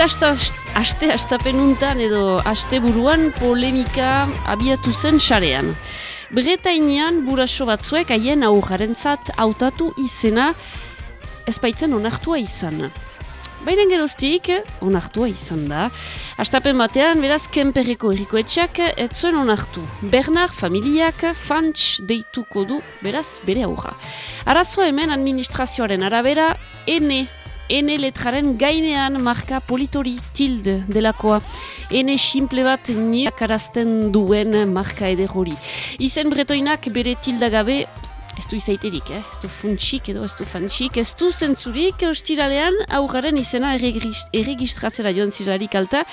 Eta aste astapenuntan edo aste buruan polemika abiatu zen xarean. Bretainean buraso batzuek haien aujaren zat autatu izena ezpaitzen onartua izan. Baina geroztik, onartua izan da. Astapen batean, beraz, kenperreko erriko etxak, ez zuen onartu. Bernard familiak fantx deituko du, beraz, bere aurra. Arazoa hemen administrazioaren arabera, ene ene letraren gainean marka politori tilde delakoa. Ene simple bat niakarazten duen marka edegori. Izen bretoinak bere tildagabe ez du izaiterik, eh? ez du funtsik edo ez du fantxik, ez du zentzurik ostiralean aurraren izena erregistratzera joan zirelarik alta,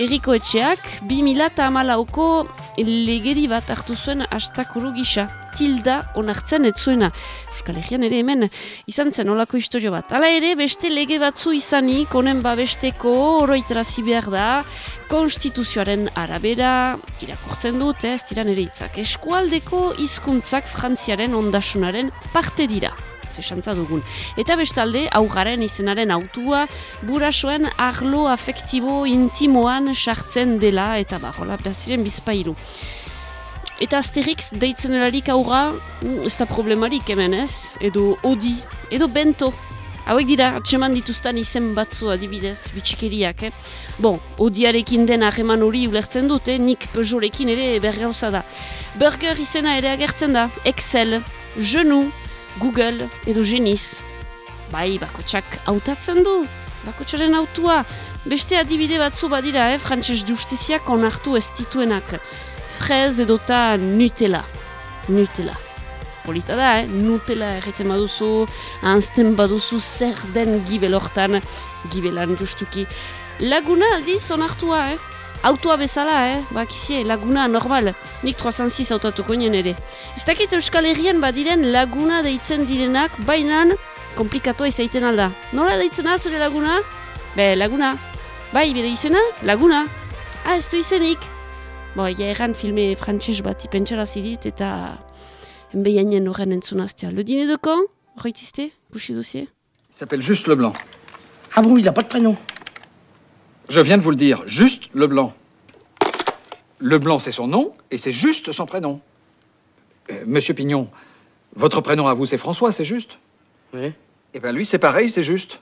erriko etxeak, 2000 amalauko legeri bat hartu zuen astakuru gisa, tilda onartzen ez zuena. Euskal Herrian ere hemen izan zen olako historio bat. Hala ere, beste lege batzu izanik, honen babesteko oroitrazi behar da, konstituzioaren arabera, irakurtzen dut, ez diran ere itzak. Eskualdeko hizkuntzak frantziaren ondasunaren parte dira zesantza dugun. Eta bestalde, augaren izenaren autua, burasoen arlo afektibo intimoan sartzen dela, eta barola, behaziren bizpairu. Eta Asterix deitzen erarik aurra, mm, ez da problemarik hemen ez, edo Odi, edo Bento. Hauek dira, atseman dituztan izen batzu adibidez, bitxikeriak, eh? Bon, Odiarekin den ahreman hori ulertzen dute, nik Peugeorekin ere bergauza da. Burger izena ere agertzen da, Excel, Genu, Google edo Geniz. Bai, bakotsak hautatzen du, bakotxaren autua. Beste adibide batzu badira, eh? Frantses justiziak onartu ez dituenak frez edota Nutella. Nutella. Polita da, eh? Nutella erreten baduzu, anzten baduzu zer den gibel hortan, gibelan justuki. Laguna aldiz onartua, eh? Autoa bezala, eh? Bakizie, laguna normal. Nik 306 autatuko nien ere. Ez dakit Euskal Herrian badiren laguna deitzen direnak, bainan komplikatoa izaiten alda. Nola deitzen da zure laguna? Be, laguna. Bai, bere izena? Laguna. Ah, ez du izenik. Bo, egia erran filme frantxez bat ipentsara zidit eta enbeianen horren entzunaztea. Le dîner de quand Reitiste Boucher dossier? Il s'appelle Juste Leblanc. Ah bon, il n'a pas de prénom Je viens de vous le dire, Juste Leblanc. Leblanc, c'est son nom et c'est juste son prénom. Euh, Monsieur Pignon, votre prénom à vous, c'est François, c'est juste? Oui. Eh bien, lui, c'est pareil, c'est juste.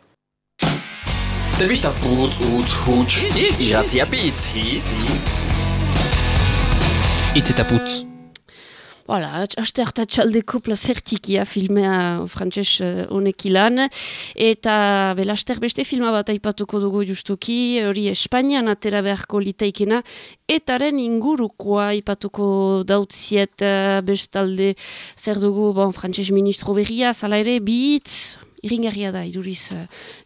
Eta putz. Voilà, aste hartatxaldeko plazertikia filmea frantses uh, honekilan. Eta belaster beste filma bat aipatuko dugu justuki, hori Espainian atera beharko litaikena, etaren ingurukoa aipatuko dautziet uh, bestalde zer dugu bon, frantses ministro berria, zala ere, bitz, iringarria da, iduriz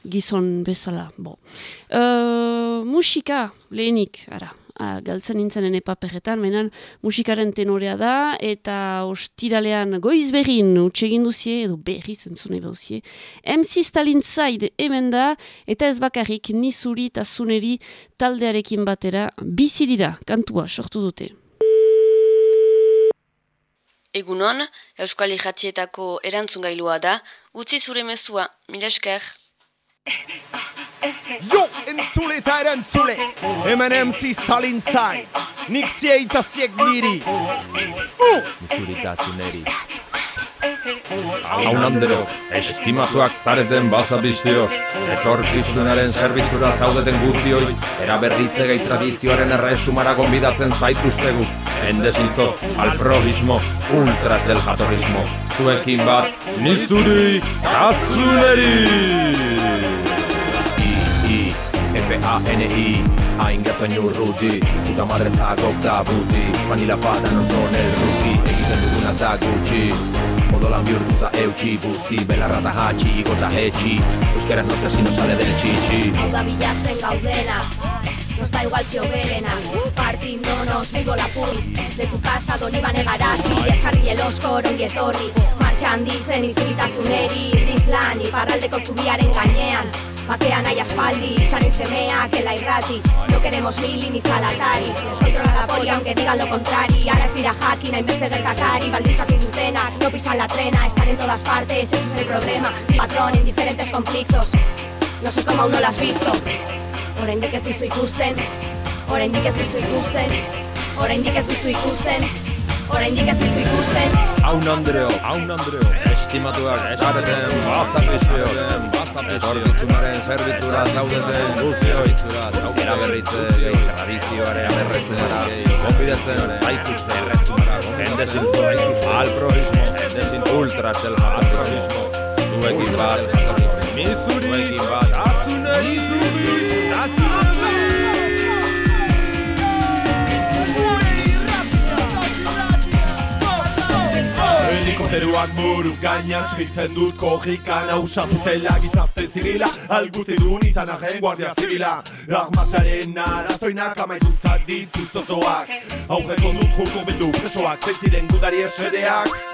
gizon bezala. Bon. Uh, musika, lehenik, ara, uh, galtzen nintzen ene paperetan, menan musikaren tenorea da, eta ostiralean goiz berrin utxegin duzie, edo berri zentzune bauzie. MC Stalin Zaid hemen da, eta ez bakarrik nizuri eta zuneri taldearekin batera bizi dira, kantua sortu dute. Egunon, Euskal Ijatietako erantzungailua da, utzi zure mezua, mila esker. Jo, entzule eta erantzule, hemen MC Stalin zain, nik zieita ziek niri. Uh! Zuritasuneri. Jaun handerok, estimatuak zareten basabiztio, etorkizunaren zerbitzura zaudeten guztioi, eraberritze gai tradizioaren erresumara gonbidatzen zaituztegu, endezintzo, alprogismo, ultras del jatorrismo, zuekin bat, nizuri, azuneri! F-A-N-I. Hain gertzen urruti Puta madre zagok da fada non son el rookie Egiten duguna da gutxi Odolan bihurtuta eutxi Buzti belarra da hatxi Gota hetxi Euskeraz noska si no sale del txitxi Hau da bilatzen gaudena Nos da igual si oberena Partindonos vivo la pul De tu casa doni bane garazi Ez jarri eloskor ongi etorri Martxan ditzen izuritasuneri Dizlan iparraldeko zubiaren gainean Bakea nahi aspaldi, itzaren semeak, ela irrati. No queremos mili ni salatari. Descontrola la poli, aunque digan lo contrari. Ala ez dira jakin, hainbeste gertakari. Baldintzatu dutenak, no pisan la trena. Estar en todas partes, ese es el problema. Patrón en diferentes conflictos. No sé cómo aún no lo has visto. Oraindik ez duzu ikusten, oraindik ez duzu ikusten, oraindik ez duzu ikusten, oraindik ez duzu ikusten. Haun Andreo, haun Andreo, estimatuak, esareten, bazapizio, etorkizunaren zerbitzura zaudeten guzioi, aukera berritze, tradizioaren aberrezunara, konbidetzen, zaituzen, endezintu, alproismo, endezintu, ultratelmatismo, zuekin bat, zuekin bat, azune, Helikopteroak buru gainan txigitzen dut kojikan. Ausatu zela gizarte zibila Alguzi dun izan arren guardia zibila. Armatzaren arazoinak amaitutzat ditu zozoak. Aurreko dut joko bildu presoak Zeitziren gudari esedeak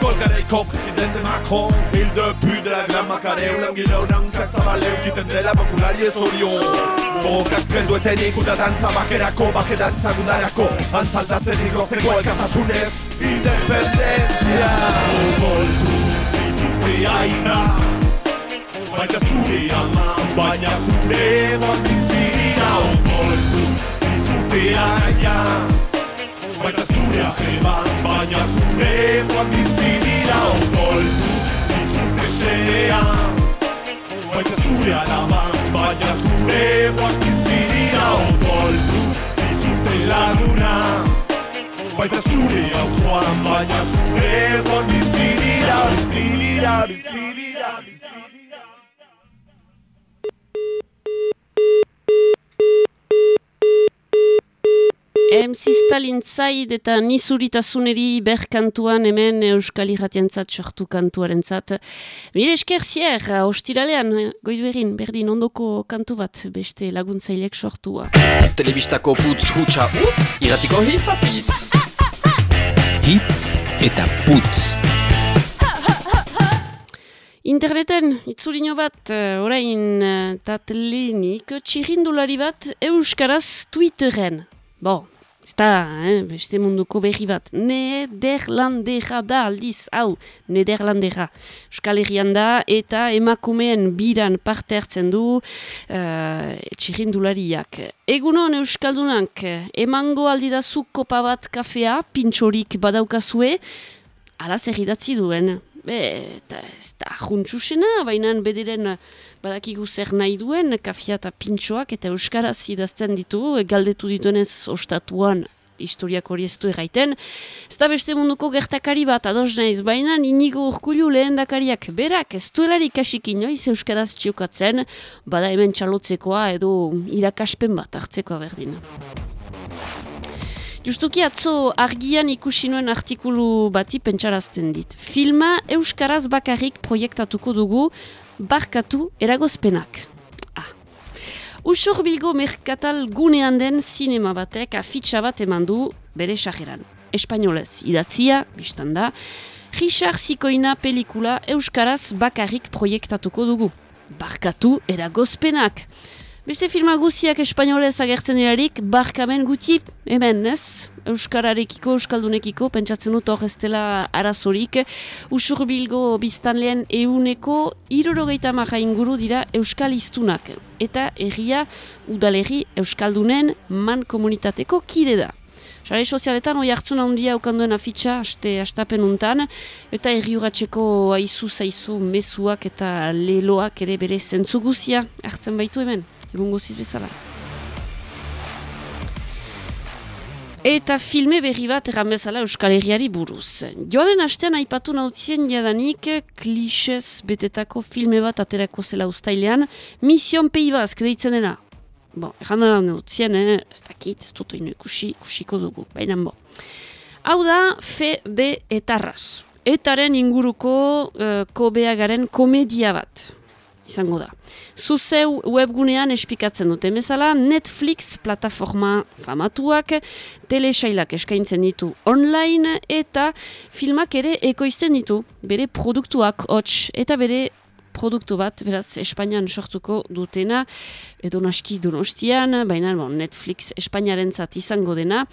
Kolgareiko presidente Macron Fil de pu de la gran makareu Langileu nankak zabaleu Jiten dela populari ez orion Borokak prezdu etenik Uda dantza bakerako Bake dantza gudarako Antzaldatzen igrotzeko elkartasunez Independencia Goldu izute aita Baina zure ama Baina zure egon bizira Goldu izute aia Baina zure ajeba Baina zure joan bizidira Goldu izute xea Baina zure alama Baina zure joan bizidira Goldu izute laguna Baina zure hau zoan, baina zure joan bizidira, bizidira, bizidira, bizidira. MC Stalin zaid eta nizuritasuneri berkantuan hemen Euskal Irratiantzat sortu kantuaren zat. Mire esker zier, ostiralean, goiz berin, berdin ondoko kantu bat beste laguntzailek sortua. Telebistako putz hutsa utz, iratiko hitz apitz. Hitz eta putz. Interneten, itzulino bat, eh, orain, eh, tatlenik, txirrindulari bat Euskaraz Twitteren. Bo, ez da, eh, beste munduko berri bat. Nederlandera da aldiz, hau, Nederlandera. Euskal Herrian da, eta emakumeen biran parte hartzen du uh, txirrindulariak. Egunon Euskaldunak, emango aldidazu kopa bat kafea, pintxorik badaukazue, ala zer duen. Be, eta ez da juntxusena, baina bederen badakigu zer nahi duen, kafia eta pintxoak eta euskaraz idazten ditu, galdetu dituenez ostatuan historiak hori ez du erraiten. Ez da beste munduko gertakari bat, ados naiz, baina inigo urkulu lehen dakariak berak, ez duelari kasik inoiz euskaraz txiokatzen, bada hemen txalotzekoa edo irakaspen bat hartzekoa berdin. Justuki atzo argian ikusi nuen artikulu bati pentsarazten dit. Filma Euskaraz bakarrik proiektatuko dugu barkatu eragozpenak. Ah. Usur bilgo merkatal gunean den sinema batek afitxa bat eman du bere sageran. Espainolez idatzia, biztan da, Richard Zikoina pelikula Euskaraz bakarrik proiektatuko dugu. Barkatu eragozpenak. Beste filma guziak espainolez agertzen erarik, barkamen guti, hemen ez, Euskararekiko, Euskaldunekiko, pentsatzen dut hor ez dela arazorik, usur bilgo biztanlean euneko irorogeita maja inguru dira Euskal iztunak, eta erria udalerri Euskaldunen man komunitateko kide da. Sare sozialetan oi hartzun handia okanduen afitxa, aste astapen untan, eta erri urratxeko aizu zaizu mezuak eta leloak ere bere zentzu guzia hartzen baitu hemen egun guziz bezala. Eta filme berri bat erran bezala Euskal Herriari buruz. Joaden hastean aipatu nautzien jadanik klixez betetako filme bat aterako zela ustailean, Mission Pei Bask deitzen dena. Bon, erran da nautzien, eh? ez dakit, ez dut ikusi, ikusiko dugu, baina bo. Hau da, fe de etarraz. Etaren inguruko uh, kobeagaren komedia bat izango da. Zuzeu webgunean espikatzen dute bezala, Netflix plataforma famatuak, telesailak eskaintzen ditu online eta filmak ere ekoizten ditu, bere produktuak hots eta bere produktu bat, beraz, Espainian sortuko dutena, edo naski donostian, baina bon, Netflix Espainiaren izango dena.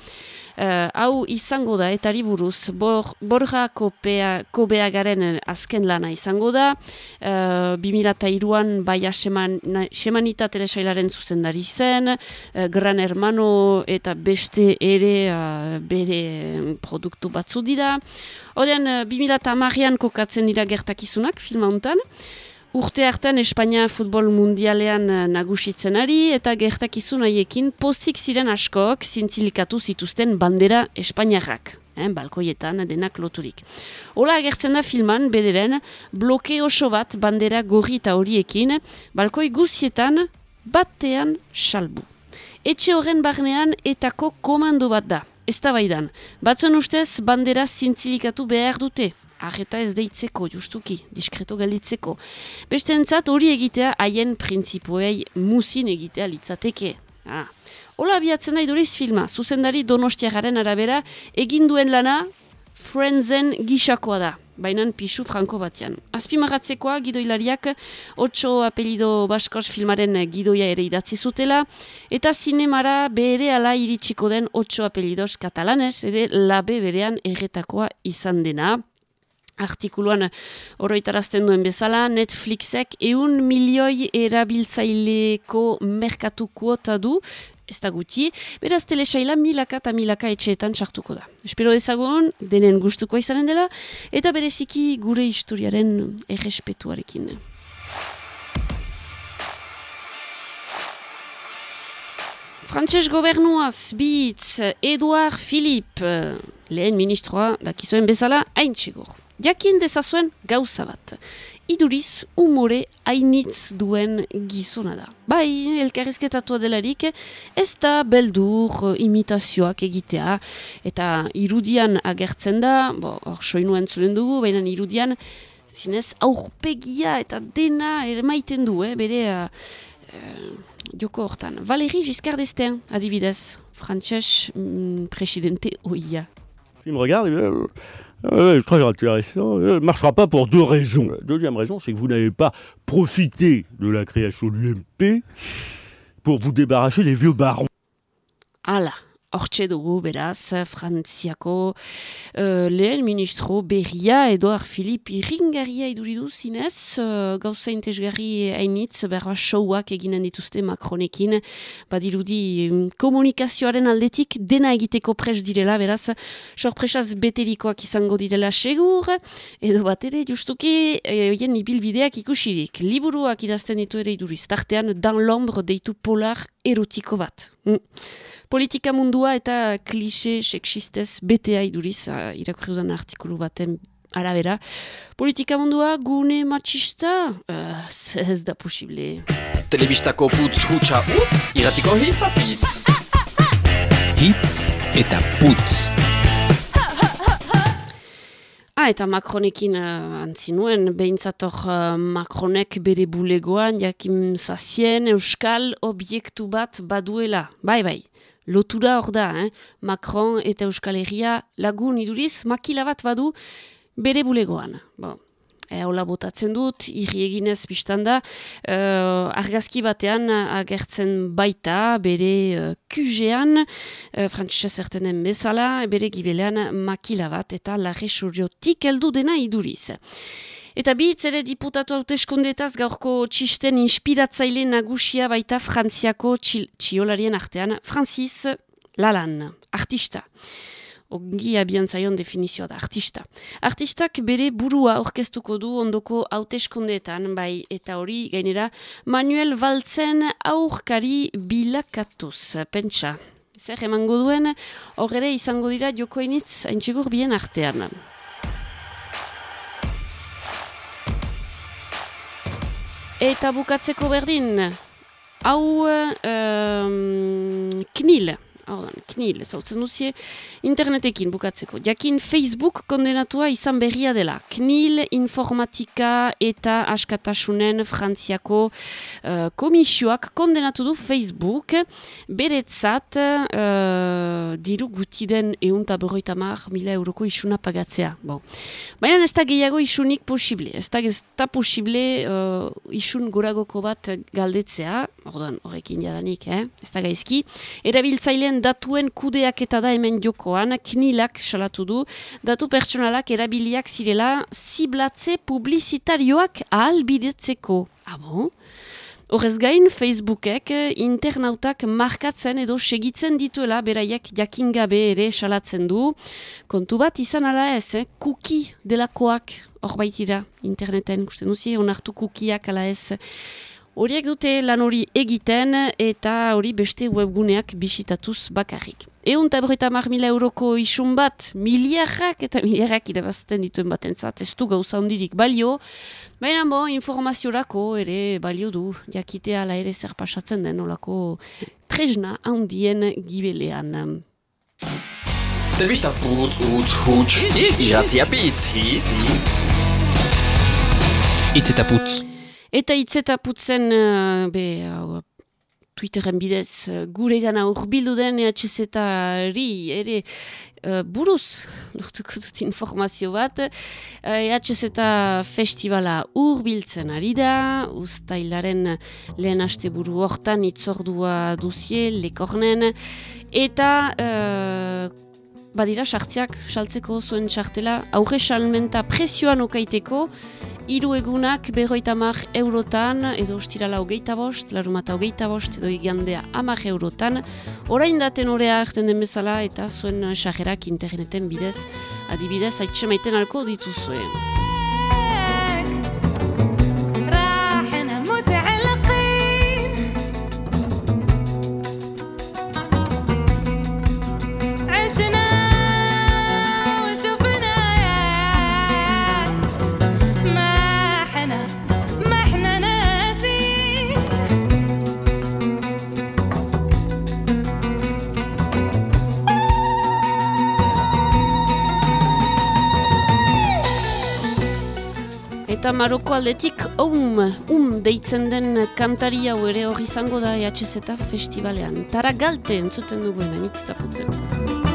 Uh, hau izango da, etari buruz, bor, borja kopea, kobea garen azken lana izango da, uh, 2002an baia seman, semanita telesailaren zuzendari zen, uh, Gran Hermano eta beste ere uh, bere produktu batzu dira. Odean, uh, 2008an kokatzen dira gertakizunak, filma hontan, Urte hartan Espainia futbol mundialean eh, nagusitzen ari eta gertakizun haiekin pozik ziren askok zintzilikatu zituzten bandera Espainiarrak, eh, balkoietan denak loturik. Ola agertzen da filman, bederen, bloke oso bat bandera gorri eta horiekin, balkoi guzietan batean salbu. Etxe horren barnean etako komando bat da, ez da baidan. Batzuen ustez bandera zintzilikatu behar dute, arreta ez deitzeko, justuki, diskreto galditzeko. Beste entzat hori egitea haien prinsipoei musin egitea litzateke. Ah. Ola abiatzen nahi duriz filma, zuzendari donostiagaren arabera, egin duen lana Friendsen gixakoa da, bainan pixu franko batean. Azpimarratzekoa gidoilariak otso apelido baskos filmaren gidoia ere idatzi zutela, eta zinemara bere ala iritsiko den otso apelidos katalanez, ere labe berean erretakoa izan dena artikuluan oroitarazten duen bezala, Netflixek eun milioi erabiltzaileko merkatu kuota du, ez da gutxi, beraz telesaila milaka eta milaka etxeetan sartuko da. Espero ezagun, denen gustuko izanen dela, eta bereziki gure historiaren errespetuarekin. Frantses gobernuaz bitz Eduard Philippe, lehen ministroa dakizoen bezala, hain txegur jakin dezazuen gauza bat. Iduriz umore hainitz duen gizuna da. Bai, elkarrizketatua delarik, ez da beldur imitazioak egitea, eta irudian agertzen da, hor soinuen zuren dugu, baina irudian zinez aurpegia eta dena ermaiten du, eh, bere uh, joko hortan. Valéry Giscard d'Estaing, adibidez, frantxez mm, presidente oia. Il me regarde, euh, Euh, très intéressant. Euh, ne marchera pas pour deux raisons. La deuxième raison, c'est que vous n'avez pas profité de la création de l'UMP pour vous débarrasser des vieux barons. Allah. Hortxe dugu, beraz, Frantziako uh, lehen ministro berria Eduard Filip irringarria iduridu zinez, uh, gauza intezgarri hainitz, berra showak eginen dituzte Macronekin, badirudi um, komunikazioaren aldetik dena egiteko pres direla, beraz, sorpresaz beterikoak izango direla segur, edo bat ere, justuki, oien e, ibilbideak ikusirik. Liburuak idazten ditu ere iduriz, tartean, dan l'ombre deitu polar erotiko bat. Mm. Politika mundua eta klise sexistez betea iduriz uh, irakurri artikulu baten arabera. Politika mundua gune machista? Uh, ez da posible. Telebistako putz hutsa utz, iratiko hitz apitz. Hitz eta putz. Ah, eta Macronekin uh, antzinuen, behintzator uh, Macronek bere bulegoan, jakim zazien, euskal obiektu bat baduela. Bai, bai lotura hor da, eh? Macron eta Euskal Herria lagun iduriz, makila bat badu bere bulegoan. Bon. E, hola botatzen dut, irri eginez biztanda, uh, argazki batean agertzen baita bere uh, kujean, uh, frantzisa zertenen bezala, bere gibelean makila bat eta larre suriotik heldu dena iduriz. Eta bi ere diputatu hauteskundetaz gaurko txisten inspiratzaile nagusia baita frantziako txiolarien artean, Francis Lalan, artista. Ongi abian zaion definizioa da, artista. Artistak bere burua orkestuko du ondoko hauteskundeetan, bai eta hori gainera Manuel Valtzen aurkari bilakatuz, pentsa. Zer emango duen, horre izango dira jokoinitz haintxigur bien artean. Eta bukatzeko berdin, hau um, knil, Ordan, knil, zautzen duzie, internetekin bukatzeko. Jakin Facebook kondenatua izan berria dela. Knil informatika eta askatasunen frantziako uh, komisioak kondenatu du Facebook beretzat uh, diru gutiden eunta berroita mar mila euroko isuna pagatzea. Bon. Baina ez da gehiago isunik posible. Ez da, ez da posible uh, isun goragoko bat galdetzea, ordan horrekin jadanik, eh? ez da gaizki. Erabiltzaileen datuen kudeak eta da hemen jokoan, knilak salatu du, datu pertsonalak erabiliak zirela ziblatze publizitarioak ahalbidetzeko. Ah bon? Horrez gain, Facebookek internautak markatzen edo segitzen dituela beraiek jakingabe ere salatzen du. Kontu bat izan ala ez, eh? kuki delakoak hor baitira interneten, kusten duzi, onartu kukiak ala ez. Horiek dute lan hori egiten eta hori beste webguneak bisitatuz bakarrik. Egun eta mar mila euroko isun bat, miliarrak eta miliarrak irabazten dituen baten zat, ez du gauza hondirik balio, baina bo, informaziorako ere balio du, jakitea ala ere zer pasatzen den, olako tresna handien gibelean. Telbista putz, utz, huts, iratzia pitz, hitz. Itz eta putz. Eta hitz eta putzen, uh, be, uh, Twitteren bidez, uh, gure gana urbildu den EHZ-ari ere uh, buruz, lortuko dut informazio bat, uh, EHZ festivala urbiltzen ari da, ustailaren lehen aste buru hortan itzordua duzie, lekornen, eta... Uh, Badira, sartziak, saltzeko zuen sartela, aurre salmenta presioan okaiteko, hiru egunak berroita mar eurotan, edo ostirala hogeita bost, larumata hogeita bost, edo igandea amak eurotan, orain daten orea hartzen den bezala, eta zuen sagerak interneten bidez, adibidez, haitxe maiten alko dituzuen. Eta Maroko aldetik um, um deitzen den kantari hau ere hori izango da EHZ festivalean. Tara galte entzuten dugu hemen itztaputzen.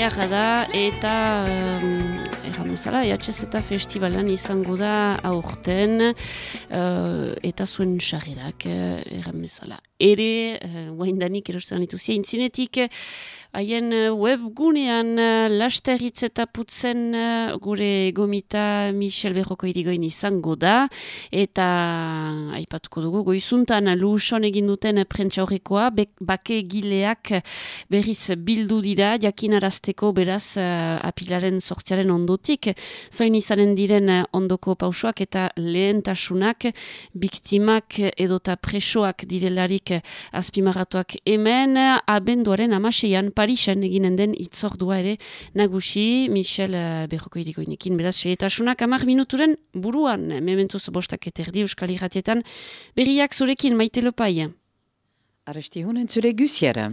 Marokiarra da, eta um, erran bezala, EHZ eta festivalan izango da aurten, uh, eta zuen xarrerak, uh, erran bezala. Ere, uh, guaindanik erosten dituzia, intzinetik, haien uh, webgunean uh, lasteritz eta putzen uh, gure gomita Michel Berroko irigoin izango da, eta aipatuko dugu, goizuntan luson egin duten prentsaurrekoa, bake gileak berriz bildu dira, jakinarazteko beraz apilaren sortziaren ondotik, zoin izanen diren ondoko pausoak eta lehentasunak, biktimak edota presoak direlarik azpimarratuak hemen, abenduaren amaseian Parisen eginen den itzordua ere nagusi Michel uh, Berroko irikoinekin. Beraz, seetasunak amar minuturen buruan, mementuz bostak eterdi euskal irratietan, berriak zurekin maite lopai. Arresti hunen zure gusiera.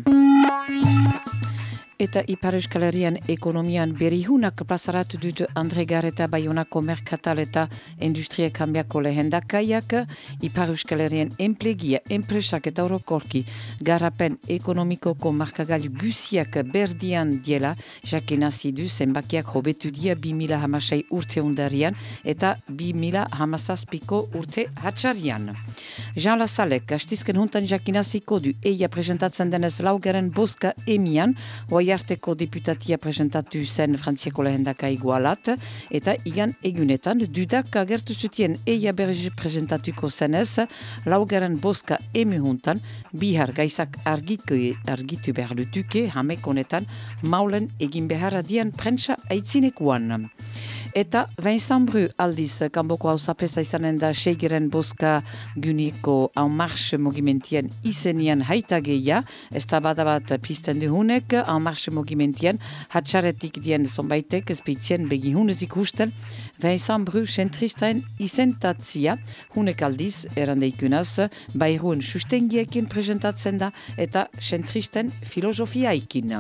Eta Ipar Euskal Herrian ekonomian berihunak plazaratu dut Andre Gareta Bayonako Merkatal eta Industria Kambiako lehendakaiak, Ipar Euskal Herrian enplegia, enpresak eta orokorki garapen ekonomikoko markagailu gusiak berdian diela, jakenazi du zenbakiak hobetu dia 2000 hamasai urte undarian eta 2000 hamasazpiko urte hatxarian. Jean Lazalek, astizken huntan jakinaziko du eia presentatzen denez laugaren boska emian, Oiarteko deputatia presentatu zen frantziako lehendaka igualat, eta igan egunetan dudak agertu zutien eia berri presentatuko zenez, laugaren boska emihuntan, bihar gaizak argitu, argitu behar lutuke, hamek honetan, maulen egin beharra dian prentsa aitzinekuan. Eta Vincent Bru aldiz, kanboko hau zapesa izanen da seigeren boska guniko en marche mogimentien izenian haitageia, ez da badabat pisten duhunek, en marche mogimentien, hatxaretik dien zonbaitek, ezpeitzien begihunez ikusten, Vincent Bru zentristaen izentatzia, hunek aldiz, erandeikunaz, bairuen sustengiekin presentatzen da, eta zentristen filosofiaikin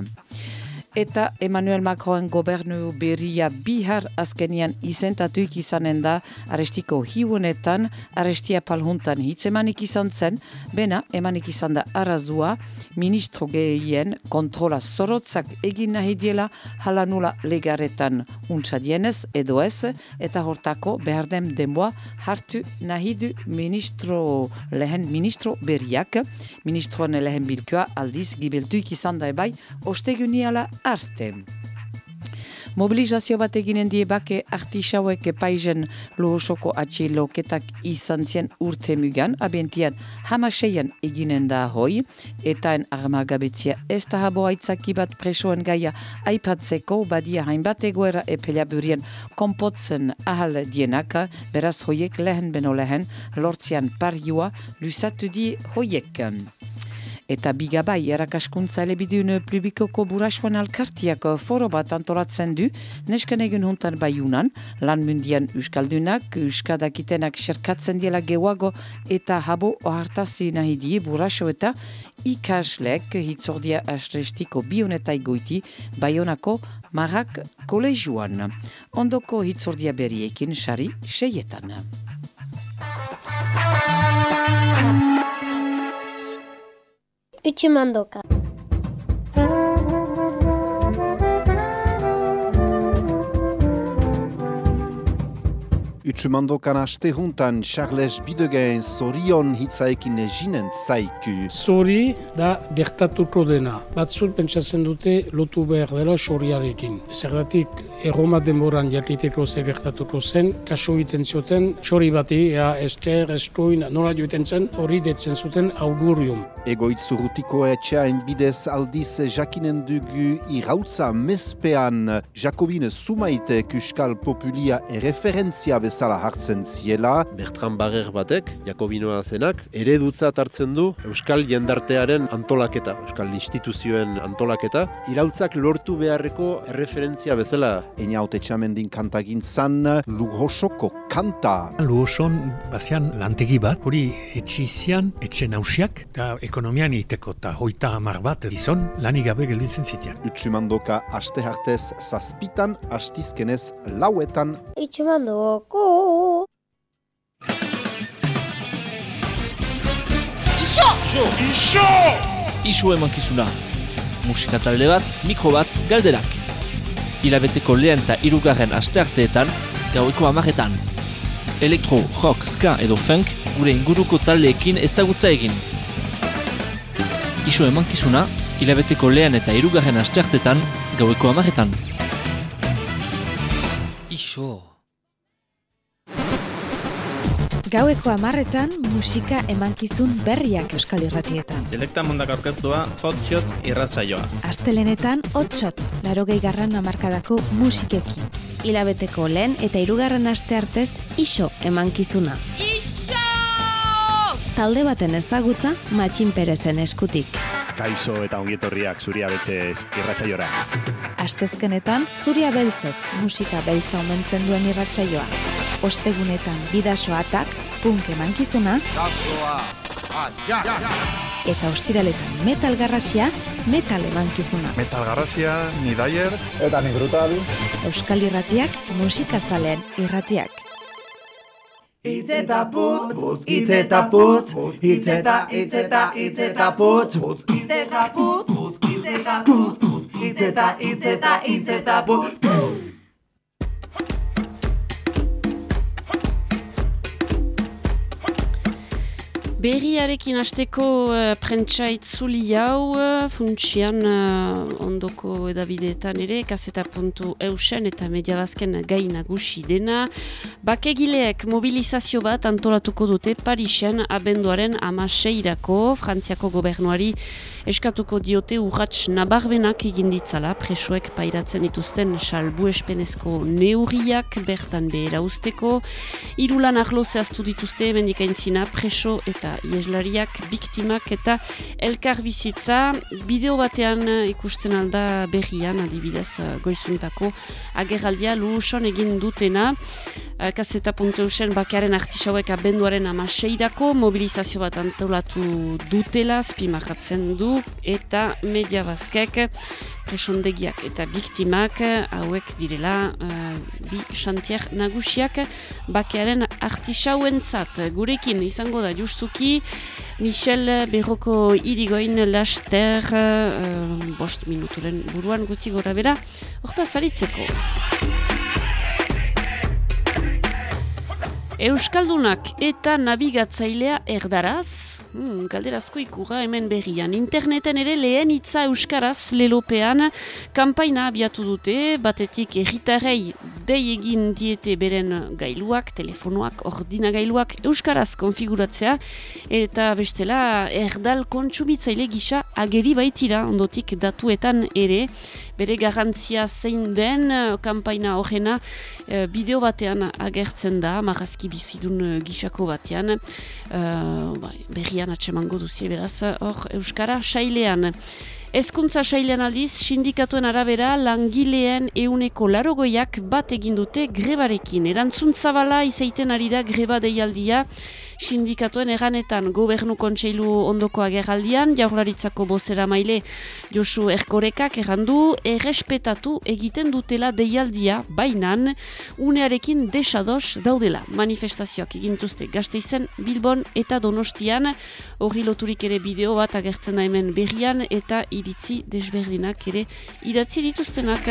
eta Emmanuel Macron gobernu berria bihar azkenian izentatuik izanen da arestiko hiunetan, arestia palhuntan hitzemanik izan zen, bena emanik izan da arazua, ministro gehien kontrola zorotzak egin nahi diela halanula legaretan dienez edo ez, eta hortako behar dem denboa hartu nahi du ministro lehen ministro berriak, ministroan lehen bilkoa aldiz gibeltuik izan da ebai, osteguniala arte. Mobilizazio bat eginen die bake artisauek epaizen lohosoko atxiloketak izan zien urte mugan, abentian hamaseian eginen da hoi, eta en armagabetzia ez da habo aitzaki bat presoen gaia aipatzeko badia hainbat egoera epelea burien kompotzen ahal dienaka, beraz hoiek lehen beno lehen, lortzian parioa lusatu di hoiek. Eta bigabai erakaskuntza elebidun plubikoko burasuan alkartiak foro bat antolatzen du, nesken egin hontan baiunan, lan mundian Euskaldunak, Euskadakitenak serkatzen diela gewago eta habo ohartazi nahi die buraso eta ikaslek hitzordia asrestiko bionetai goiti baionako marrak koleguan. Ondoko hitzordia beriekin sari seietan. Uchimandoka. Utsumandokan aste juntan Charles Bidegen zorion hitzaekin jinen zaiku. Zori da gertatuko dena. Batzul pentsatzen dute lotu behar dela soriarekin. Zergatik erroma denboran jakiteko zer gertatuko zen, kaso egiten zioten, sori bati, ea esker, eskoin, nola joiten zen, hori detzen zuten augurium. Egoitzu rutiko etxeain bidez aldiz jakinen dugu irautza mespean Jakobine Sumaite Euskal Populia erreferentzia bezala hartzen ziela. Bertran Bager batek, Jakobinoa zenak, eredutzat hartzen du Euskal jendartearen antolaketa, Euskal instituzioen antolaketa, irautzak lortu beharreko erreferentzia bezala. Eina haute txamendin kantagintzan Lugosoko kanta. Lugoson bazian lantegi bat, hori etxizian, etxe nausiak, eta ekonomian iteko eta hoita hamar bat gizon lanik gabe gelditzen zitean. Utsumandoka aste hartez zazpitan, astizkenez lauetan. Utsumandoko! Iso! Iso! Iso! isu emankizuna. Musika talde bat, mikro bat, galderak. Hilabeteko lehen eta irugarren astearteetan, gaueko amaretan. Elektro, rock, ska edo funk, gure inguruko taldeekin ezagutza egin. Isu emankizuna, hilabeteko lehen eta irugarren asteartetan, gaueko amaretan. Iso. Gaueko amarretan musika emankizun berriak euskal irratietan. Selekta mundak aurkeztua hotshot irratzaioa. Astelenetan hotshot, larogei garran amarkadako musikekin. Hilabeteko lehen eta hirugarren aste artez iso emankizuna. Iso! Talde baten ezagutza matxin perezen eskutik. Kaixo eta ongietorriak zuria betxez irratsaiora. Astezkenetan zuria beltzez musika beltza omentzen duen irratsaioa. Ostegunetan bidasoatak, punk emankizuna, eta ostiraletan metal garrasia, metal emankizuna. Metal garrasia, ni daier, eta ni brutal. Euskal irratiak, musikazaleen irratiak. Itzeta putz, putz, itzeta putz, itzeta, itzeta, itzeta putz, itzeta putz, putz, itzeta putz, itzeta, itzeta, itzeta putz. Berriarekin hasteko uh, prentsa itzuli hau, uh, funtsian uh, ondoko edabideetan ere, kaseta puntu eusen eta mediabazken gai nagusi dena. Bakegileek mobilizazio bat antolatuko dute Parisen abenduaren amaseirako, Frantziako gobernuari eskatuko diote urrats nabarbenak egin ditzala, presoek pairatzen dituzten salbu espenezko neurriak bertan behera usteko. Irulan ahlo zehaztu dituzte mendikaintzina preso eta ieslariak, biktimak eta elkar bizitza. Bideo batean ikusten alda berrian, adibidez goizuntako agerraldia luhuson egin dutena. Kaseta punteusen bakearen artisauek abenduaren amaseirako mobilizazio bat antolatu dutela, spimarratzen du, eta media bazkek presondegiak eta biktimak hauek direla uh, bi xantier nagusiak bakearen artisauen zat. Gurekin izango da justuki Michel Berroko irigoin laster uh, bost minuturen buruan guti gora bera, orta zaritzeko. Euskaldunak eta nabigatzailea erdaraz, hmm, galderazko ikura hemen berrian. Interneten ere lehen hitza Euskaraz lelopean. Kanpaina abiatu dute, batetik erritarrei dei egin diete beren gailuak, telefonoak, ordinagailuak Euskaraz konfiguratzea, eta bestela erdal kontsumitzaile gisa ageri baitira, ondotik datuetan ere, bere garantzia zein den kanpaina horrena bideo batean agertzen da, marrazki bizidun uh, gisako batean, bai, berrian atsemango duzie beraz, hor Euskara sailean. Ezkuntza sailean aldiz, sindikatuen arabera langileen euneko larogoiak bat egin dute grebarekin. Erantzun zabala izaiten ari da greba deialdia, sindikatuen eranetan gobernu kontseilu ondoko agerraldian, jaurlaritzako bozera maile Josu Erkorekak errandu, errespetatu egiten dutela deialdia, bainan, unearekin desados daudela. Manifestazioak egintuzte gazteizen Bilbon eta Donostian, hori loturik ere bideo bat agertzen da hemen berrian, eta iritzi desberdinak ere idatzi dituztenak.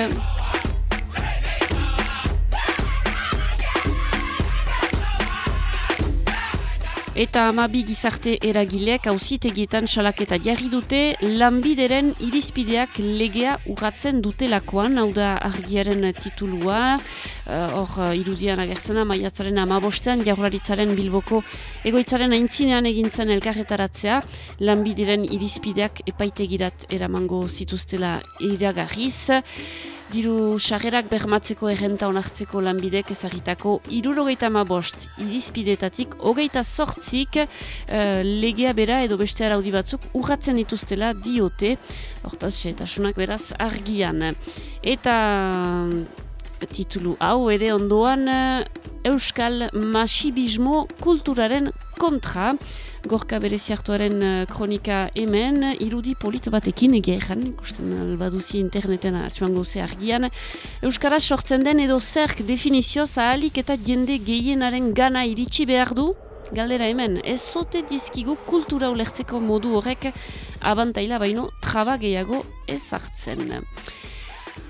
Eta amabi gizarte eragileak hausitegietan salaketa jarri dute lanbideren irizpideak legea urratzen dutelakoan, hau da argiaren titulua, hor uh, irudian agertzena maiatzaren amabostean, jaurlaritzaren bilboko egoitzaren aintzinean egin zen elkarretaratzea, lanbideren irizpideak epaitegirat eramango zituztela iragarriz. Diru sarrerak bermatzeko errenta onartzeko lanbidek ezagitako irurogeita ma bost irizpidetatik hogeita sortzik uh, legea bera edo beste araudi batzuk urratzen dituztela diote. Hortaz setasunak beraz argian. Eta titulu hau ere ondoan Euskal Masibismo kulturaren kontra gorka bereziartuaren kronika hemen, irudi polit batekin egean, ikusten albaduzi interneten atxuango ze argian. Euskaraz sortzen den edo zerk definizio zahalik eta jende gehienaren gana iritsi behar du, Galdera hemen, ez zote dizkigu kultura ulertzeko modu horrek abantaila baino traba gehiago ez hartzen.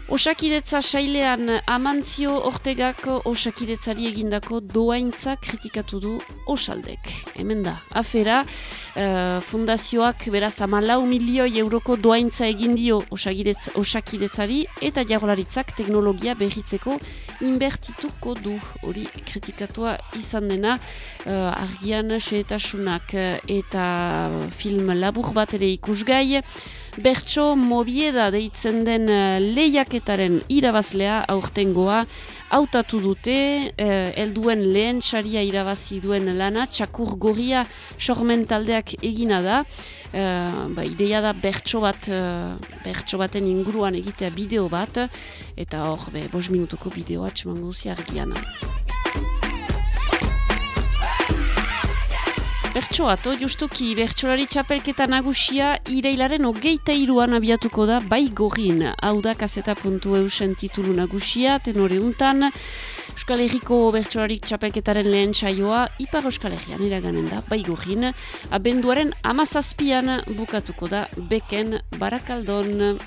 Osakidetza sailean amantzio ortegak osakidetzari egindako doaintza kritikatu du osaldek. Hemen da, afera, uh, fundazioak beraz amalau milioi euroko doaintza egin dio osakidetzari eta jarolaritzak teknologia berritzeko inbertituko du hori kritikatua izan dena uh, argian seetasunak eta film labur bat ere ikusgai. Bertso mobieda deitzen den uh, lehiaketaren irabazlea aurtengoa hautatu dute, uh, elduen lehen txaria irabazi duen lana, txakur gorria sormen taldeak egina da. Uh, ba, ideia da bertso bat, uh, bertso baten inguruan egitea bideo bat, eta hor, be, bos minutuko bideoa txemango argiana. Bertsoato, justuki, bertsolari txapelketa nagusia ireilaren ogeita iruan abiatuko da bai gorin. Hau da kaseta puntu eusen titulu nagusia, tenore untan. Euskal Herriko bertsolari txapelketaren lehen txaioa, Ipar Euskal Herrian iraganen da, bai gorin. Abenduaren amazazpian bukatuko da beken barakaldon.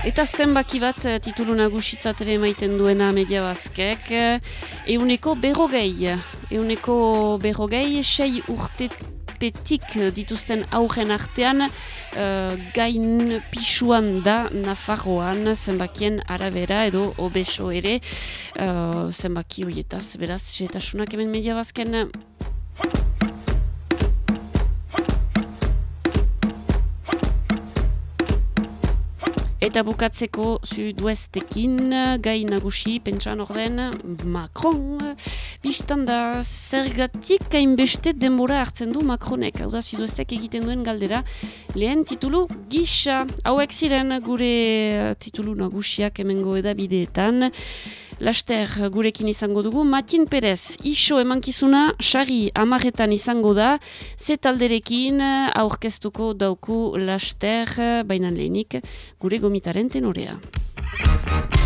Eta zenbaki bat eh, titulu nagusitzat ere emaiten duena media bazkek. Euneko berrogei. Euneko berrogei, sei urte petik dituzten aurren artean uh, gain pisuan da Nafarroan zenbakien arabera edo obeso ere uh, zenbaki horietaz, beraz, setasunak hemen media bazken. Eta bukatzeko zuduestekin gai nagusi, pentsan orden, Macron, biztan da zergatik hainbeste denbora hartzen du Macronek. Hau da zuduestek egiten duen galdera, lehen titulu gisa. Hauek ziren gure titulu nagusiak emengo edabideetan. Laster gurekin izango dugu, Matin Perez, iso emankizuna, sari amaretan izango da, ze talderekin aurkeztuko dauku Laster, bainan lehenik, gure gomitaren tenorea.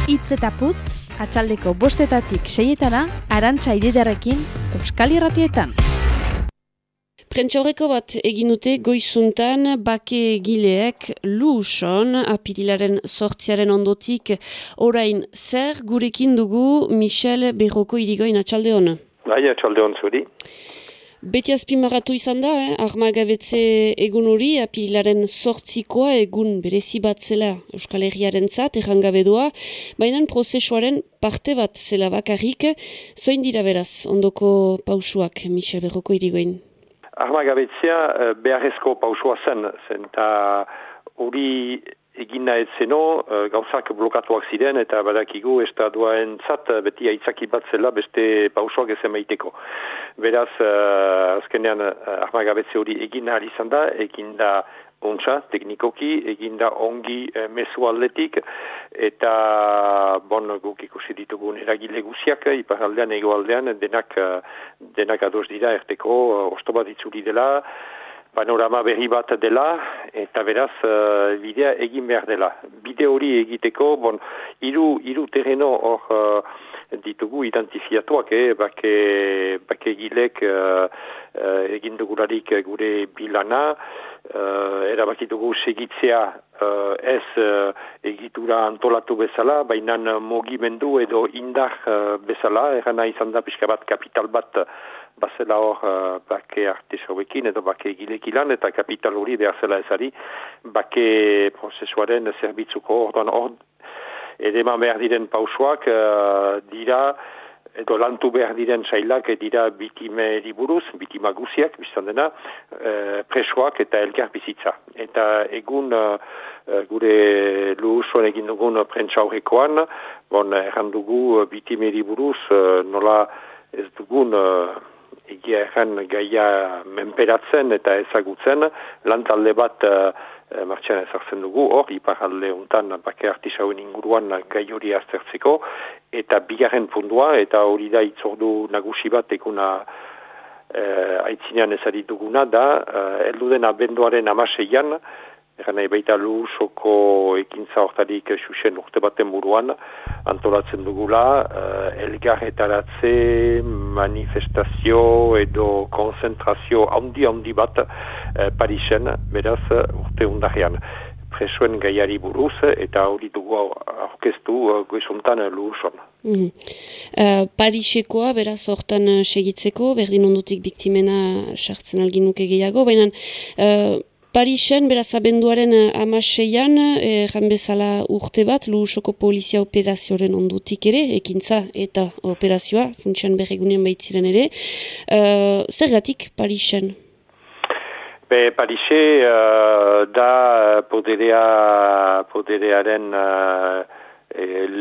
Itz eta putz, atxaldeko bostetatik seietana, arantxa ididarekin, Euskal Irratietan. Prentxaurreko bat egin dute goizuntan bake gileek luson apirilaren sortziaren ondotik orain zer gurekin dugu Michel Berroko irigoin atxalde hona? Bai, atxalde hon zuri. Beti azpimarratu izan da, eh? armagabetze egun hori, apilaren sortzikoa egun berezi bat zela Euskal Herriaren zat, errangabedoa, baina prozesuaren parte bat zela bakarrik, zoin dira beraz, ondoko pausuak, Michel Berroko irigoin? Armagabetzea uh, beharrezko pausua zen, zen eta hori egin nahi zeno, uh, gauzak blokatuak ziren eta badakigu estaduaen zat beti aitzaki bat zela beste pausuak ez emaiteko. Beraz, uh, azkenean armagabetze hori egin nahi izan da, egin da ontsa, teknikoki, eginda ongi e, mesu atletik, eta bon, guk ikusi ditugun eragile guziak, iparaldean, egoaldean, denak, denak ados dira, erteko, osto bat itzuri dela, panorama berri bat dela, eta beraz, uh, bidea egin behar dela. Bide hori egiteko, bon, iru, iru terreno hor, ditugu identifiatuak, eh, bake, bake gilek uh, uh, egin dugularik gure bilana, uh, erabakitugu segitzea uh, ez uh, egitura antolatu bezala, baina mogimendu edo indar uh, bezala, erana izan da pixka bat kapital bat bazela hor uh, bake artesoekin edo bake gilekilan eta kapital hori behar zela ezari bake prozesuaren zerbitzuko orduan hor edeman behar diren pausoak uh, dira edo lantu behar diren sailak dira bitime buruz, bitima guziak, biztan dena, e, presoak eta elgar bizitza. Eta egun e, gure luhusuan egin dugun prentsa horrekoan, bon, errandugu bitime buruz nola ez dugun e, egia erran gaia menperatzen eta ezagutzen, lantalde bat e, martxan ezartzen dugu, hor, iparalde untan bake artisauen inguruan gai hori aztertzeko, eta bigarren pundua, eta hori da itzordu nagusi bat ekuna e, aitzinean ezari duguna, da, e, elduden abenduaren amaseian, Egan nahi baita lusoko ekintza hortarik xuxen urte baten buruan, antolatzen dugula, uh, elgarretaratze, manifestazio edo konzentrazio handi-handi bat uh, Parisen, beraz urte undarrean presoen gaiari buruz eta hori dugu aurkeztu uh, goizuntan luhuson. Mm uh, Parisekoa, beraz, hortan segitzeko, berdin ondotik biktimena sartzen algin nuke gehiago, baina uh, Parisen, beraz, abenduaren amaseian, erran bezala urte bat, luhusoko polizia operazioaren ondotik ere, ekintza eta operazioa, funtsian berregunean baitziren ere. Uh, zergatik Parisen? Be, Parise uh, da poderea, poderearen uh,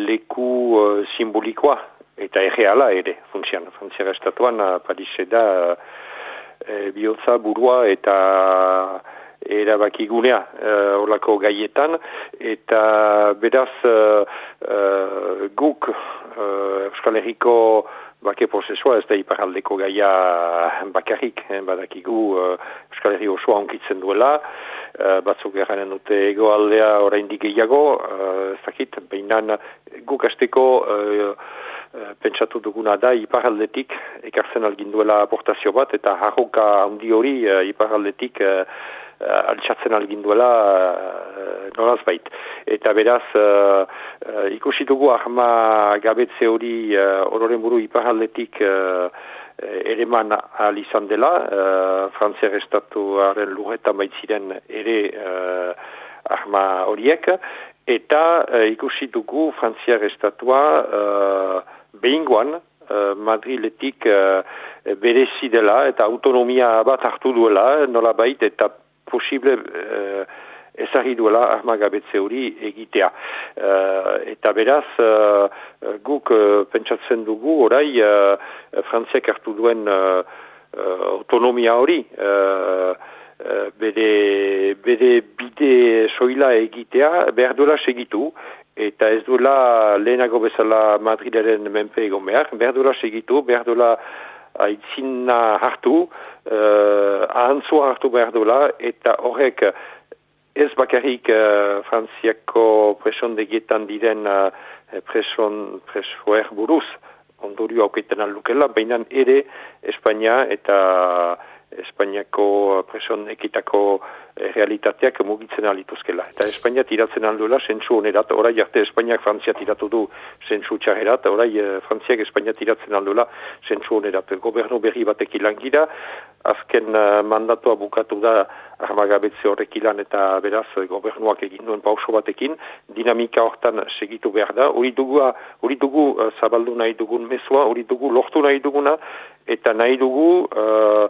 leku uh, simbolikoa eta erreala ere, funtsian. Funtsiara estatuan, uh, Parise da uh, bihotza burua eta erabakigunea uh, orlako gaietan. Eta beraz uh, uh, guk uh, Euskal Herriko bake prozesua ez da iparaldeko gaia bakarrik, eh, badakigu uh, Euskal Herri osoa onkitzen duela, uh, batzuk erranen dute egoaldea oraindik gehiago, uh, ez dakit, behinan guk asteko uh, pentsatu duguna da iparaldetik ekartzen algin duela aportazio bat, eta harroka handi hori uh, iparaldetik uh, uh, altxatzen algin duela uh, bait. Eta beraz, uh, uh, ikusi dugu ahma gabetze hori uh, ororen buru iparaldetik uh, ereman ahal izan dela, uh, frantziar estatuaren lurretan baitziren ere uh, ahma horiek, eta uh, ikusi dugu frantziar estatua uh, behingoan, Uh, Madriletik uh, berezi dela eta autonomia bat hartu duela, nola bait, eta posible uh, ezagri duela armagabetze hori egitea. Uh, eta beraz, uh, guk uh, pentsatzen dugu, orai, uh, frantziak hartu duen uh, autonomia hori, uh, bere, bere bide soila egitea, behar duela segitu, eta ez duela lehenago bezala Madridaren menpe egon behar, behar duela segitu, behar duela aitzina hartu, uh, ahantzua hartu behar duela, eta horrek ez bakarrik uh, frantziako presondegietan diren uh, preson, presoer buruz, ondorio auketan alukela, baina ere Espainia eta Espainiako presonekitako realitateak mugitzen alituzkela. Eta Espainia tiratzen alduela, sentsu onerat, orai arte Espainiak Frantzia tiratu du sentsu txarrerat, orai Frantziak Espainia tiratzen alduela sentsu onerat. Gobernu berri batek ilangira, azken mandatua bukatu da armagabetze horrek ilan eta beraz gobernuak egin duen pauso batekin, dinamika hortan segitu behar da, hori dugu, hori dugu zabaldu nahi dugun mesua, hori dugu lortu nahi duguna, eta nahi dugu uh,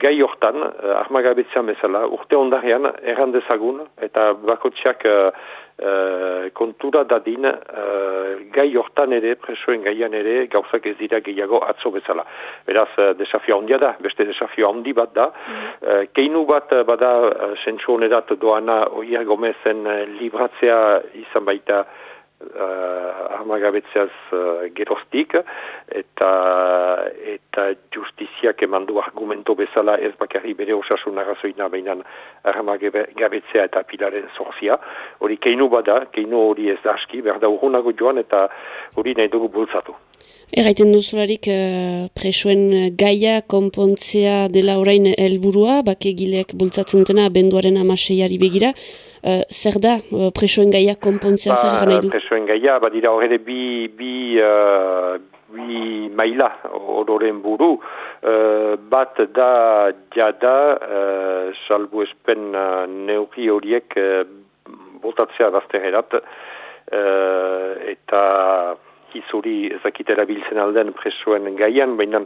gai hortan, uh, armagabetzean bezala, urte ondarean errandezagun, eta bakotxeak uh, uh, kontura dadin uh, gai hortan ere, presoen gaian ere, gauzak ez dira gehiago atzo bezala. Beraz, uh, desafio handia da, beste desafio handi bat da. Mm. keinu bat bada uh, sentsu honerat doana Oier Gomezen uh, libratzea izan baita uh, armagabetzeaz uh, geroztik eta eta justiziak emandu argumento bezala ez bakarri bere osasun arrazoina behinan armagabetzea eta pilaren zorzia. Hori keinu bada, keinu hori ez da aski, berda urrunago joan eta hori nahi dugu bultzatu. Erraiten duzularik uh, gaia konpontzea dela orain helburua, bakegileak bultzatzen dutena benduaren amaseiari begira. Uh, zer da uh, presoen gaia konpontzea ba, zer gana du? Presoen gaia, badira horre bi, bi, uh, bi maila ororen buru. Uh, bat da jada uh, salbu espen uh, neuri horiek uh, botatzea baztererat uh, eta hori ezakitera biltzen alden presoen gaian, baina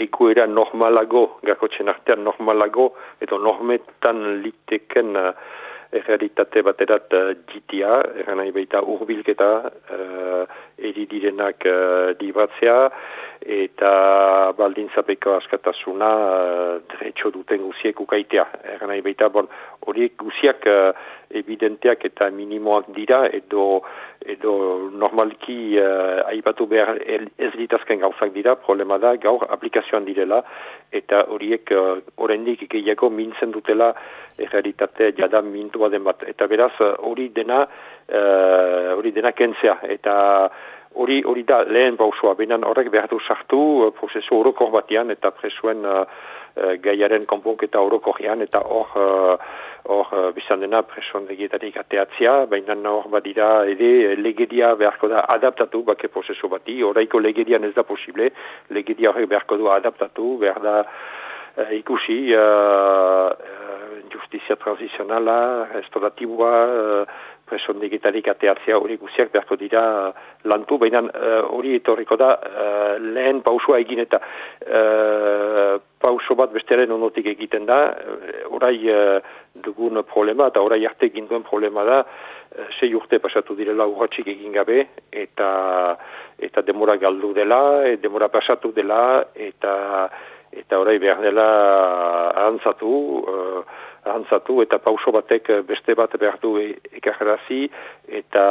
ekuera normalago, gakotzen artean normalago, edo normetan liteken uh, realitate baterat uh, jitia, eran nahi baita urbilketa, uh, eridirenak uh, dibatzea, eta baldintzapeko askatasuna uh, dretxo duten guziek ukaitea. Eran nahi baita, bon, horiek guziak uh, evidenteak eta minimoak dira, edo edo normalki uh, aipatu behar ez ditazken gauzak dira, problema da gaur aplikazioan direla, eta horiek uh, oraindik gehiago mintzen dutela errealitatea jada mintu handiagoa den bat. Eta beraz, hori dena, hori dena kentzea. Eta hori hori da lehen pausua, benen horrek behar du sartu prozesu orokor batean eta presuen gaiaren konponketa orokorrean. Eta hor hor uh, bizan dena presoan legietarik ateatzia, baina hor badira ere legedia beharko da adaptatu bake prozesu bati, oraiko legedian ez da posible, legedia horrek beharko du adaptatu, behar da uh, ikusi uh, uh, justizia transizionala, restauratiboa, uh, preso negetarik ateatzea hori guziak beharko dira lantu, baina hori etorriko da lehen pausua egin eta pauso bat bestearen onotik egiten da, orai dugun problema eta orai arte egin duen problema da, sei urte pasatu direla urratxik egin gabe, eta eta demora galdu dela, e, demora pasatu dela, eta eta orai behar dela ahantzatu, ahantzatu eta pauso batek eh, beste bat behar du ekarrazi eta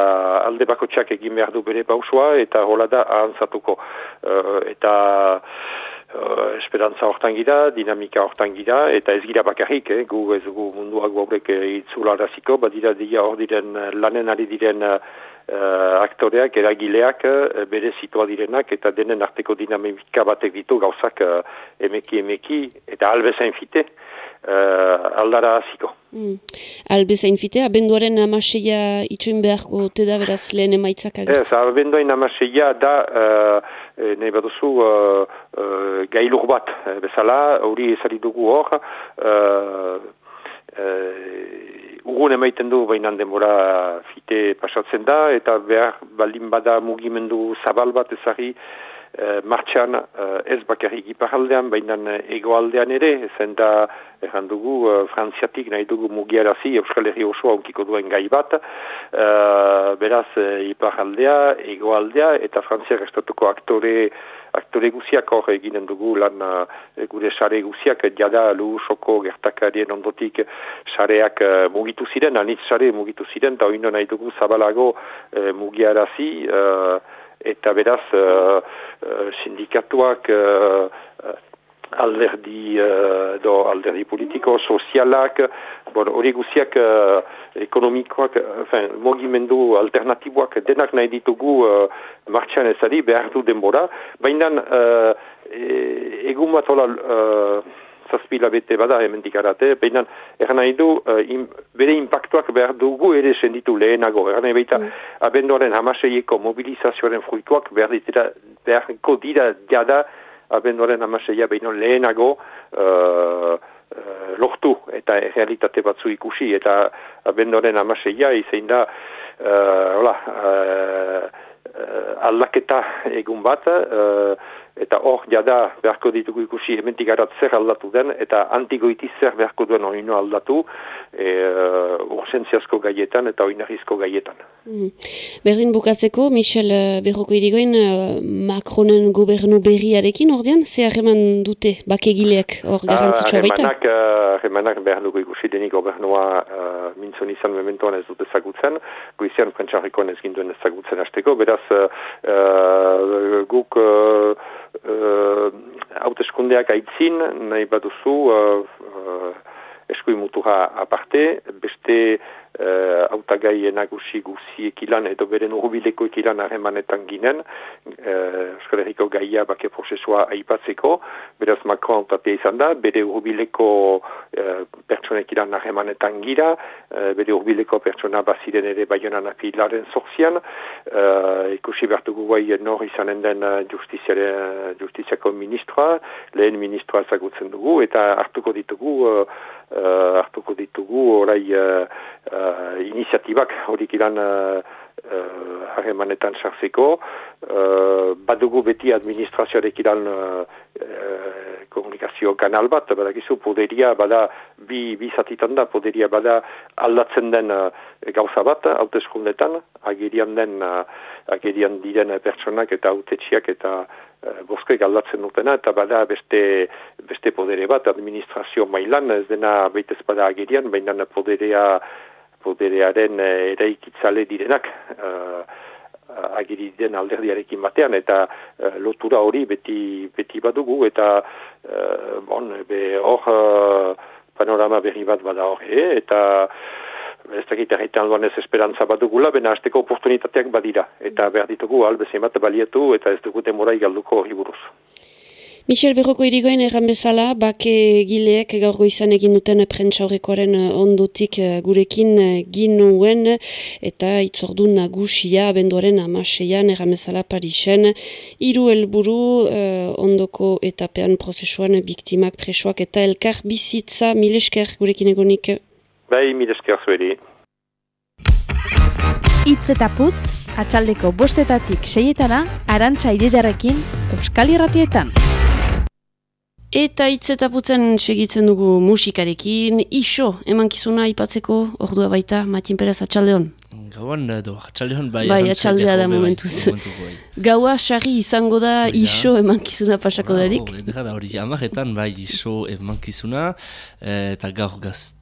alde bako txak egin behar du bere pausoa eta hola da ahantzatuko. Uh, eta uh, esperantza hortan gira, dinamika hortan gira eta ez gira bakarrik, eh? gu ez gu munduak gaurek itzularaziko, badira dira hor diren lanen ari diren uh, aktoreak, eragileak, bere zitua direnak eta denen arteko dinamika batek ditu gauzak uh, emeki emeki eta albezain fite uh, aldara hasiko. Mm. Albezain fitea, abenduaren amaseia itxoin beharko te da beraz lehen emaitzak agertzen? Ez, abenduaren amaseia da, uh, nahi baduzu, uh, uh, gailur bat, bezala, hori ezari dugu hor, uh, uh, urgun emaiten du bainan denbora fite pasatzen da, eta behar baldin bada mugimendu zabal bat ezari, Uh, martxan uh, ez bakarrik iparaldean, baina egoaldean ere, zen da erran dugu, uh, frantziatik nahi dugu mugiarazi, Euskal Herri osoa onkiko duen gai bat, uh, beraz uh, iparaldea, egoaldea, eta frantziak estatuko aktore, aktore guziak hor eginen dugu lan uh, gure sare guziak, jada lu soko gertakarien ondotik sareak uh, mugitu ziren, anitz sare mugitu ziren, eta oino nahi dugu zabalago uh, mugiarazi, eta beraz uh, sindikatuak uh, alderdi uh, do alderdi politiko, sozialak, hori guziak uh, ekonomikoak, enfin, mogimendu alternatiboak denak nahi ditugu uh, martxan ezari behar du denbora, baina uh, egun bat hola uh, zazpila bete bada hemendik arate, baina eran nahi du uh, bere impactuak behar dugu ere senditu lehenago, eran nahi baita mm. abenduaren hamaseieko mobilizazioaren fruituak behar ditera, beharko dira jada abenduaren hamaseia behin lehenago uh, uh, lortu eta realitate batzu ikusi. Eta abenduaren hamaseia izein da uh, hola, uh, uh, aldaketa egun bat uh, eta hor jada beharko ditugu ikusi hementik arat zer aldatu den eta antigoiti zer beharko duen oino aldatu e, ursentziazko gaietan eta oinarrizko gaietan. Mm. Berdin bukatzeko, Michel uh, Berroko irigoen uh, Macronen gobernu berriarekin ordean, ze harreman dute bakegileak hor garantzitsua baita? Harremanak uh, behar dugu ikusi denik gobernua uh, mintzon izan mementoan ez dute ezagutzen, goizian prentxarrikoan ez ginduen ezagutzen hasteko, beraz uh, guk uh, hauteskundeak uh, aitzin, nahi baduzu uh, uh, eskui mutuha aparte, beste uh, autagai nagusi guziek ilan edo beren urbileko ilan harremanetan ginen, uh, Euskal Herriko gaia bake prozesua aipatzeko, beraz Macron tapia izan da, bere urbileko uh, pertsonek ilan harremanetan gira, uh, bere urbileko pertsona baziren ere baionan apilaren sortzian, uh, ikusi bertugu guai nor izanen den justiziako ministroa, lehen ministroa ezagutzen dugu, eta hartuko ditugu uh, hartuko ditugu orai uh, uh, iniziatibak horik ilan harremanetan uh, sartzeko. Uh, badugu beti administrazioarek ilan uh, komunikazio kanal bat, badakizu poderia bada bi, bi zatitan da, poderia bada aldatzen den uh, gauza bat, hauteskundetan, agerian den, uh, agerian diren pertsonak eta autetxiak eta uh, boskek aldatzen dutena, eta bada beste, beste podere bat, administrazio mailan, ez dena baitez bada agerian, baina poderea poderearen eraikitzale direnak, uh, agiri den alderdiarekin batean eta uh, lotura hori beti beti badugu eta uh, bon be hor uh, panorama berri bat bada hor eta ez dakit erraitan duan ez esperantza bat dugula, bena hasteko oportunitateak badira. Eta behar ditugu albezien bat balietu eta ez dugu demorai galduko hori buruz. Michel Berroko irigoen erran bezala, bake gileek gaur goizan egin duten prentsaurrekoaren eh, ondotik eh, gurekin eh, ginuen eta itzordu nagusia abenduaren amaseian erran bezala Parisen. Iru helburu ondoko etapean prozesuan biktimak presoak eta elkar bizitza milesker gurekin egonik. Bai, milesker zueri. Itz eta putz, atxaldeko bostetatik seietana, arantxa ididarekin, Euskal Irratietan. Eta hitz eta putzen segitzen dugu musikarekin, iso emankizuna ipatzeko ordua baita, Matin Perez atxaldeon. Gauan edo, atxaldeon bai. Bai, atxaldea da momentuz. Bai. Gaua sarri izango da iso emankizuna pasako darik. Hori, amaretan bai iso emankizuna, eh, eta gaur gazte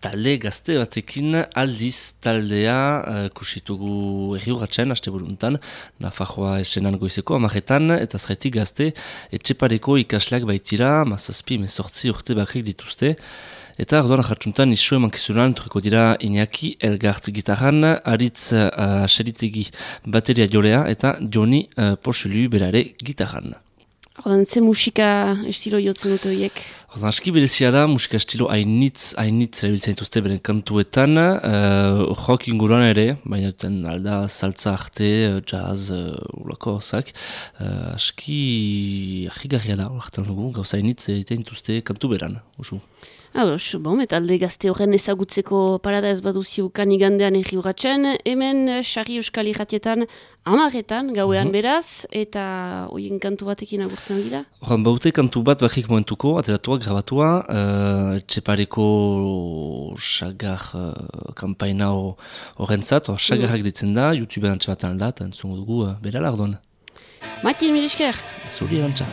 talde gazte batekin aldiz taldea uh, kusitugu erriuratzen, haste buruntan, Nafajoa esenan goizeko amaretan, eta zaitik gazte etxepareko ikasleak baitira, mazazpi mezortzi urte bakrik dituzte, Eta arduan jartsuntan isu eman kizunan turiko dira Iñaki Elgart gitarran, Aritz uh, Aseritegi bateria jolea eta Joni uh, Posulu berare gitarran. Ordan, ze musika estilo jotzen dut horiek? Ordan, aski berezia da, musika estilo hainitz, hainitz erabiltzen dituzte beren kantuetan, uh, rock inguruan ere, baina duten alda saltza arte, uh, jazz, uh, ulako osak, uh, aski ahigarria da, ordan dugu, gauza hainitz egiten dituzte kantu beran, usu. Ados, bon, eta alde gazte horren ezagutzeko parada ez baduzi ukan igandean erri urratzen, hemen Sarri Euskal Irratietan amaretan gauean mhm. beraz, eta oien kantu batekin agurtzen dira? Horan baute kantu bat bakrik momentuko, ateratua, grabatua, uh, etxepareko sagar uh, kampaina horren zat, or, sagarrak mm. ditzen da, YouTubean antxabatan da, eta entzungo dugu uh, berala ardon. Matin, milisker! Zuri erantza.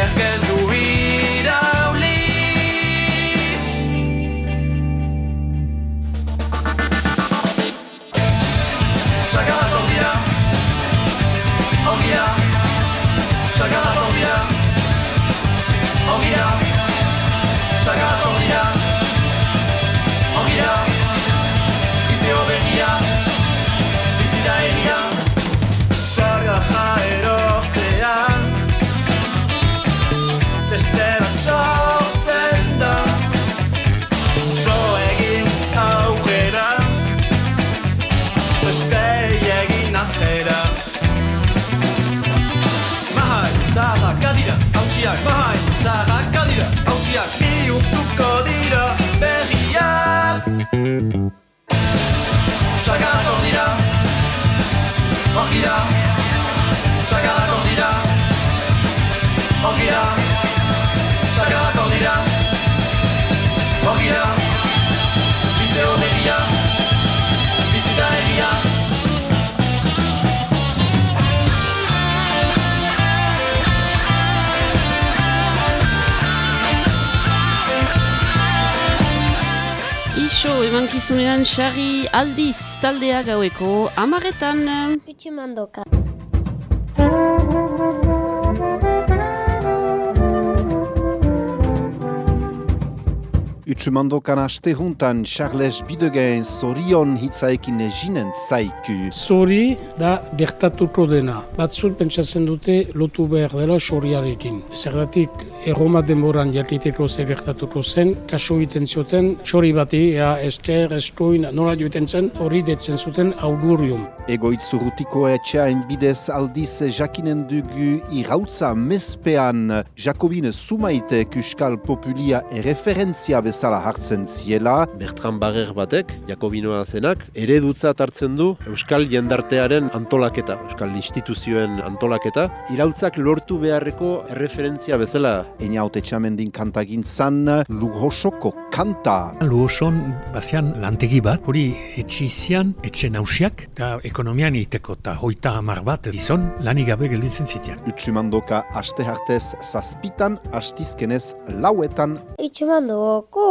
circus xarri aldiz taldea gaueko amaretan. Itximandoka. Utsumandokan aste juntan Charles Bidegen zorion hitzaekin jinen zaiku. Zori da dertatuko dena. Batzut pentsatzen dute lotu behar dela soriarekin. Zergatik erroma denboran jakiteko zer gertatuko zen, kaso egiten zioten, sori bati, ea esker, estuin, nola joiten zen, hori detzen zuten augurium. Egoitz urrutiko etxeain bidez aldiz jakinen dugu irautza mespean Jakobine Sumaite Euskal Populia erreferentzia bezala hartzen ziela. Bertran Bager batek, Jakobinoa zenak, eredutzat hartzen du Euskal jendartearen antolaketa, Euskal instituzioen antolaketa, irautzak lortu beharreko erreferentzia bezala. Eina haute txamendin kantagintzan Lujosoko kanta. Luoson bazian lantegi bat, hori etxizian, etxe nausiak, eta ekonomian iteko, eta hoita hamar bat, gizon, lanik gabe gelditzen zitean. Utsumandoka aste hartez zazpitan, astizkenez lauetan. Itxemandoko.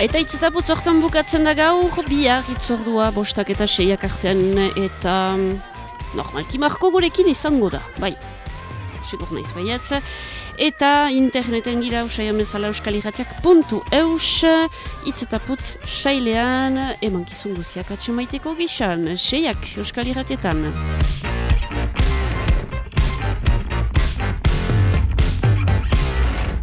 Eta itzetaputz hortan bukatzen da gaur, bihar itzordua bostak eta seiak artean eta mm, normalki marko gurekin izango da, bai. Sigur naiz baiatz. Eta interneten gira usaian bezala euskal irratiak puntu eus itzetaputz sailean eman kizun guziak atxemaiteko gixan, seiak euskal irratietan.